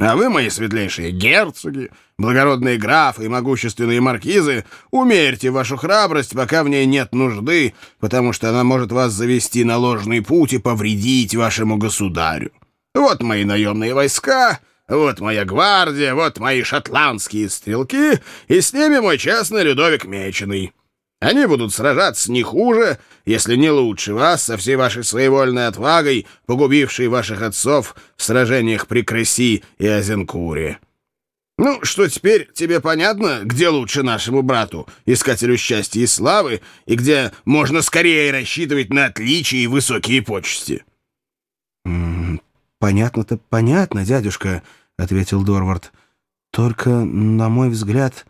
А вы, мои светлейшие герцоги, благородные графы и могущественные маркизы, умерьте вашу храбрость, пока в ней нет нужды, потому что она может вас завести на ложный путь и повредить вашему государю. Вот мои наемные войска, вот моя гвардия, вот мои шотландские стрелки, и с ними мой честный Людовик Меченый. Они будут сражаться не хуже, если не лучше вас со всей вашей своевольной отвагой, погубившей ваших отцов в сражениях при Креси и Азенкуре. Ну, что теперь тебе понятно, где лучше нашему брату, искателю счастья и славы, и где можно скорее рассчитывать на отличия и высокие почести?» «Понятно-то понятно, дядюшка», — ответил Дорвард. «Только, на мой взгляд...»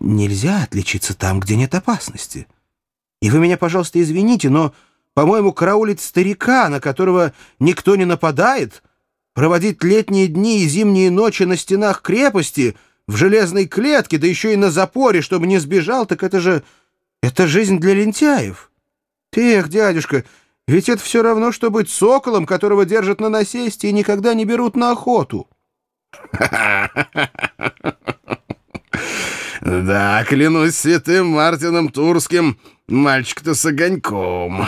нельзя отличиться там, где нет опасности. И вы меня, пожалуйста, извините, но, по-моему, караулить старика, на которого никто не нападает, проводить летние дни и зимние ночи на стенах крепости, в железной клетке, да еще и на запоре, чтобы не сбежал, так это же... это жизнь для лентяев. Эх, дядюшка, ведь это все равно, что быть соколом, которого держат на насесте и никогда не берут на охоту. Да, клянусь святым Мартином Турским, мальчик-то с огоньком.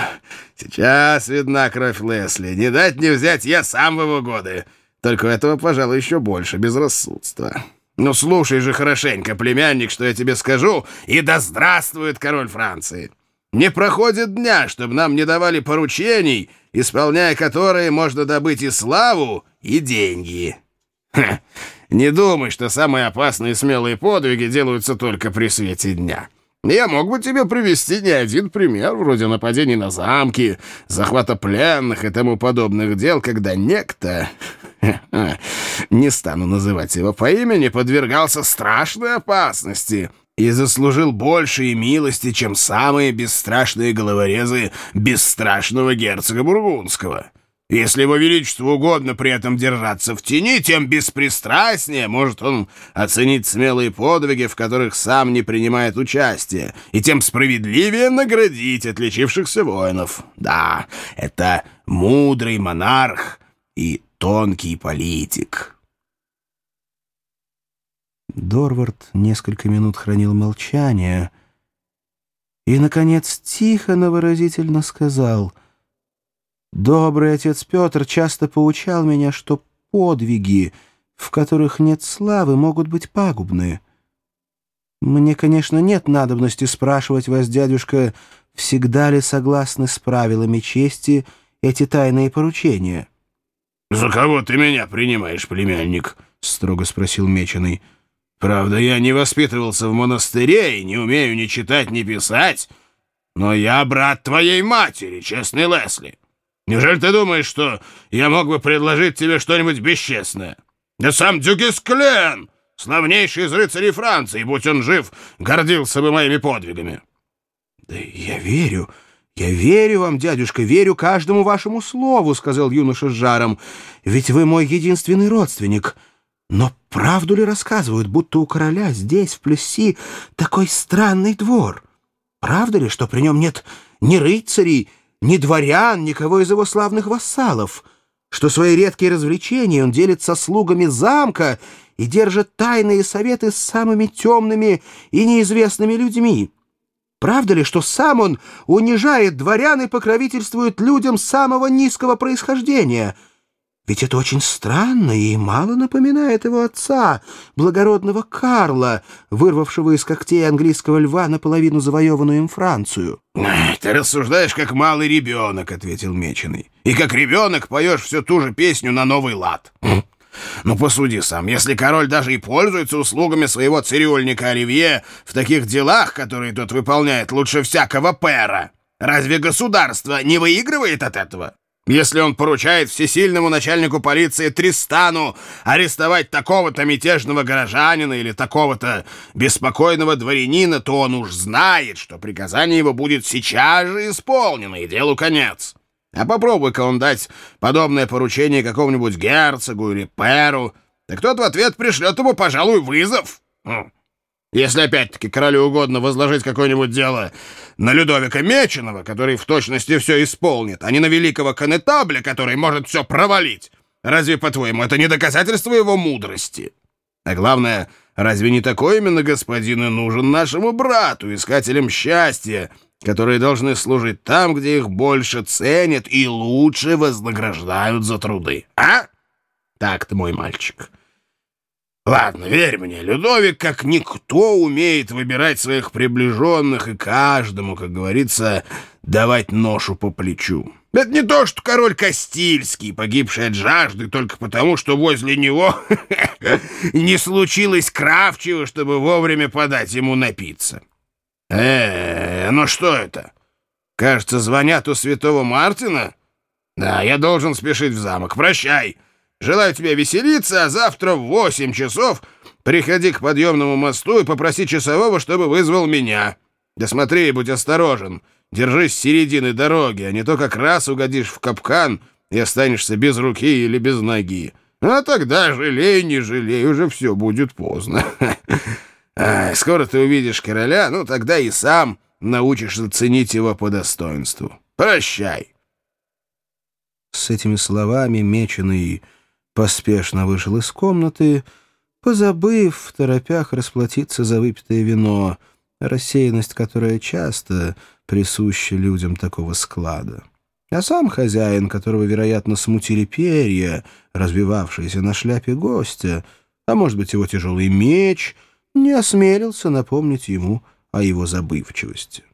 Сейчас видна кровь Лесли. Не дать не взять, я сам в его годы. Только этого, пожалуй, еще больше безрассудства. Ну, слушай же хорошенько, племянник, что я тебе скажу, и да здравствует король Франции. Не проходит дня, чтобы нам не давали поручений, исполняя которые можно добыть и славу, и деньги. Ха. Не думай, что самые опасные и смелые подвиги делаются только при свете дня. Я мог бы тебе привести не один пример, вроде нападений на замки, захвата пленных и тому подобных дел, когда некто, не стану называть его по имени, подвергался страшной опасности и заслужил большей милости, чем самые бесстрашные головорезы бесстрашного герцога Бургундского. Если его величеству угодно при этом держаться в тени, тем беспристрастнее может он оценить смелые подвиги, в которых сам не принимает участие, и тем справедливее наградить отличившихся воинов. Да, это мудрый монарх и тонкий политик. Дорвард несколько минут хранил молчание и, наконец, тихо, но выразительно сказал — Добрый отец Петр часто поучал меня, что подвиги, в которых нет славы, могут быть пагубны. Мне, конечно, нет надобности спрашивать вас, дядюшка, всегда ли согласны с правилами чести эти тайные поручения. — За кого ты меня принимаешь, племянник? — строго спросил Меченый. — Правда, я не воспитывался в монастыре и не умею ни читать, ни писать, но я брат твоей матери, честный Лесли. Неужели ты думаешь, что я мог бы предложить тебе что-нибудь бесчестное? Да сам Дюгесклен, славнейший из рыцарей Франции, будь он жив, гордился бы моими подвигами. — Да я верю, я верю вам, дядюшка, верю каждому вашему слову, — сказал юноша с жаром, — ведь вы мой единственный родственник. Но правду ли рассказывают, будто у короля здесь, в Плесси, такой странный двор? Правда ли, что при нем нет ни рыцарей, ни дворян, никого из его славных вассалов, что свои редкие развлечения он делит со слугами замка и держит тайные советы с самыми темными и неизвестными людьми. Правда ли, что сам он унижает дворян и покровительствует людям самого низкого происхождения — ведь это очень странно и мало напоминает его отца, благородного Карла, вырвавшего из когтей английского льва наполовину завоеванную им Францию. — Ты рассуждаешь, как малый ребенок, — ответил Меченый. — И как ребенок поешь всю ту же песню на новый лад. Ну, посуди сам, если король даже и пользуется услугами своего цирюльника Оливье в таких делах, которые тот выполняет лучше всякого пера, разве государство не выигрывает от этого? Если он поручает всесильному начальнику полиции Тристану арестовать такого-то мятежного горожанина или такого-то беспокойного дворянина, то он уж знает, что приказание его будет сейчас же исполнено, и делу конец. А попробуй-ка он дать подобное поручение какому-нибудь герцогу или перу, так тот в ответ пришлет ему, пожалуй, вызов. Если опять-таки королю угодно возложить какое-нибудь дело на Людовика Меченого, который в точности все исполнит, а не на великого конетабля, который может все провалить, Разве, по-твоему, это не доказательство его мудрости? А главное, разве не такой именно господин и нужен нашему брату, искателям счастья, которые должны служить там, где их больше ценят и лучше вознаграждают за труды, а? Так-то, мой мальчик. Ладно, верь мне, Людовик, как никто, умеет выбирать своих приближенных и каждому, как говорится, давать ношу по плечу. Это не то, что король Кастильский, погибший от жажды только потому, что возле него не случилось кравчего, чтобы вовремя подать ему напиться. Э, ну что это? Кажется, звонят у святого Мартина? Да, я должен спешить в замок. Прощай. Желаю тебе веселиться, а завтра в восемь часов приходи к подъемному мосту и попроси часового, чтобы вызвал меня. Да смотри, будь осторожен. Держись середины дороги, а не то как раз угодишь в капкан и останешься без руки или без ноги. А тогда жалей, не жалей, уже все будет поздно. Скоро ты увидишь короля, ну тогда и сам научишься ценить его по достоинству. Прощай. С этими словами Меченый поспешно вышел из комнаты, позабыв в торопях расплатиться за выпитое вино, рассеянность которая часто присуща людям такого склада. А сам хозяин, которого, вероятно, смутили перья, разбивавшиеся на шляпе гостя, а, может быть, его тяжелый меч, не осмелился напомнить ему о его забывчивости.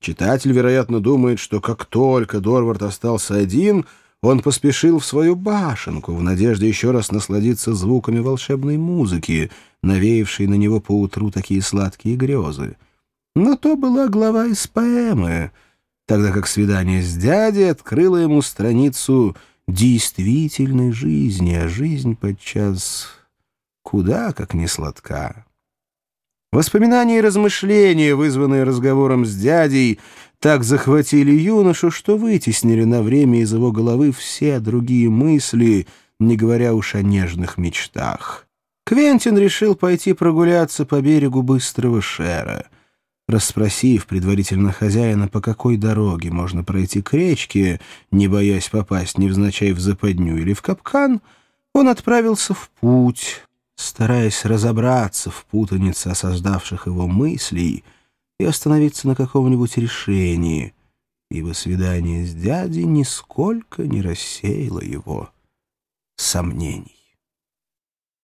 Читатель, вероятно, думает, что как только Дорвард остался один, он поспешил в свою башенку в надежде еще раз насладиться звуками волшебной музыки, навеявшей на него поутру такие сладкие грезы. Но то была глава из поэмы, тогда как свидание с дядей открыло ему страницу действительной жизни, а жизнь подчас куда как не сладка. Воспоминания и размышления, вызванные разговором с дядей, так захватили юношу, что вытеснили на время из его головы все другие мысли, не говоря уж о нежных мечтах. Квентин решил пойти прогуляться по берегу Быстрого Шера — Расспросив предварительно хозяина, по какой дороге можно пройти к речке, не боясь попасть невзначай в западню или в капкан, он отправился в путь, стараясь разобраться в путанице осаждавших его мыслей и остановиться на каком-нибудь решении, ибо свидание с дядей нисколько не рассеяло его сомнений.